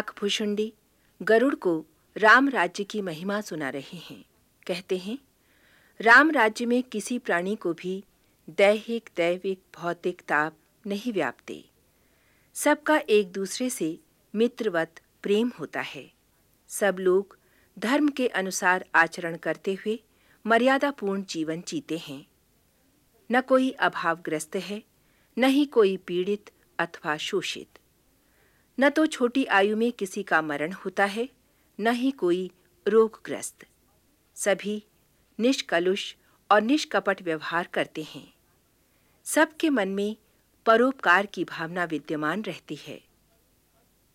काकभूषुंडी गरुड़ को राम राज्य की महिमा सुना रहे हैं। कहते हैं, राम राज्य में किसी प्राणी को भी दैहिक, दैविक, भौतिक ताप नहीं व्यापते। सबका एक दूसरे से मित्रवत प्रेम होता है। सब लोग धर्म के अनुसार आचरण करते हुए मर्यादापूर्ण जीवन जीते हैं। न कोई अभावग्रस्त है, न ही कोई पीड़ित अथवा शोषित। न तो छोटी आयु में किसी का मरण होता है, न ही कोई रोगग्रस्त। सभी निष्कलुष और निष्कपट व्यवहार करते हैं। सबके मन में परोपकार की भावना विद्यमान रहती है।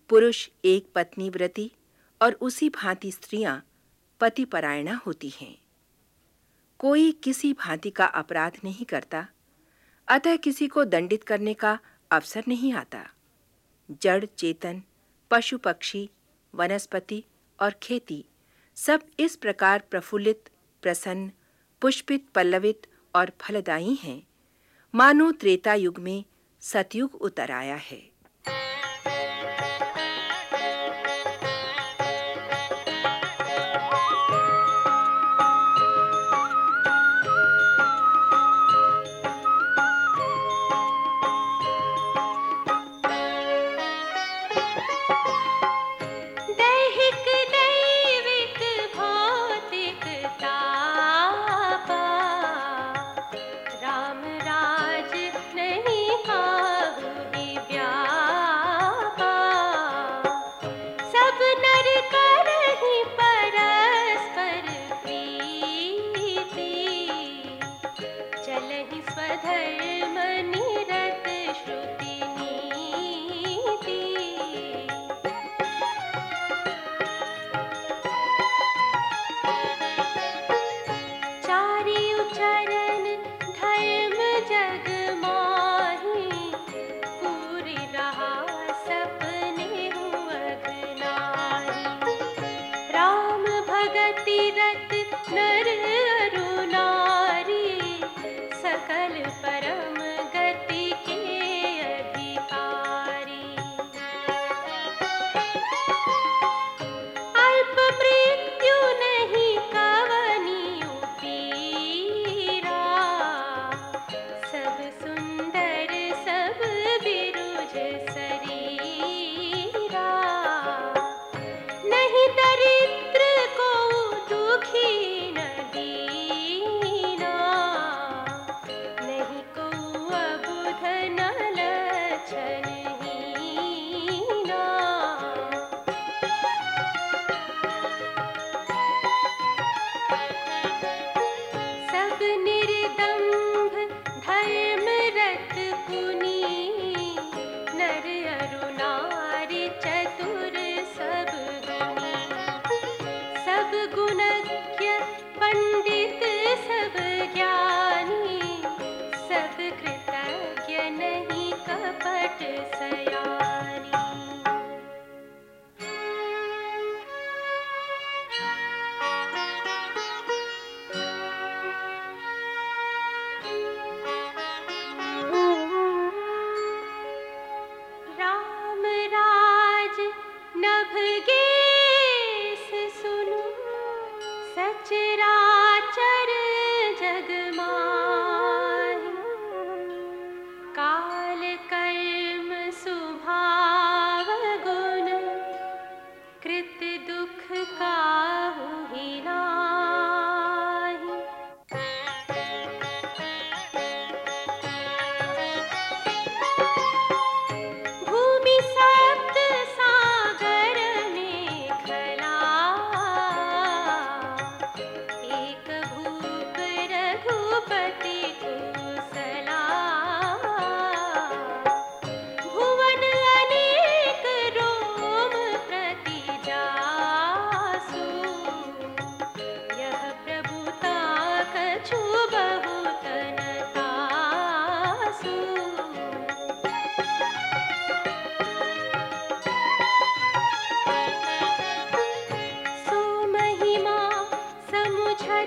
पुरुष एक पत्नी व्रती और उसी भांति स्त्रियाँ पतिपरायणा होती हैं। कोई किसी भांति का अपराध नहीं करता, अतः किसी को दंडित करने का अवसर नहीं आता। जड़, चेतन, पशु पक्षी, वनस्पति और खेती, सब इस प्रकार प्रफुल्लित, प्रसन्न, पुष्पित, पल्लवित और फलदायी हैं। मानो त्रेता युग में सतयुग उतर आया है। भगतिरत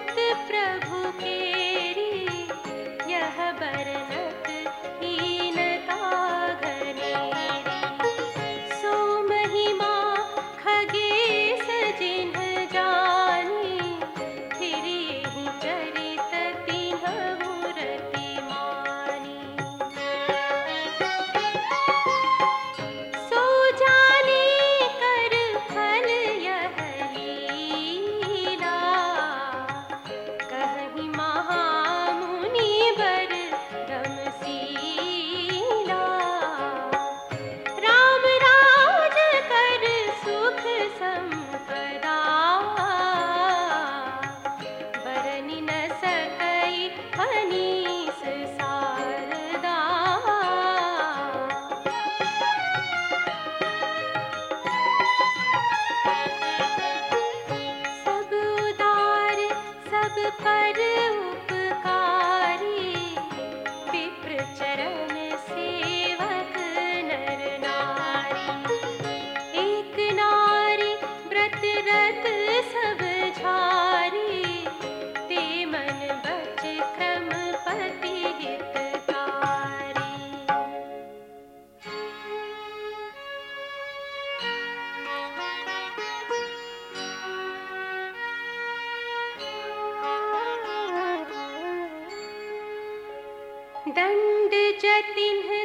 प्रभु केरी यह बरनत जतिन कर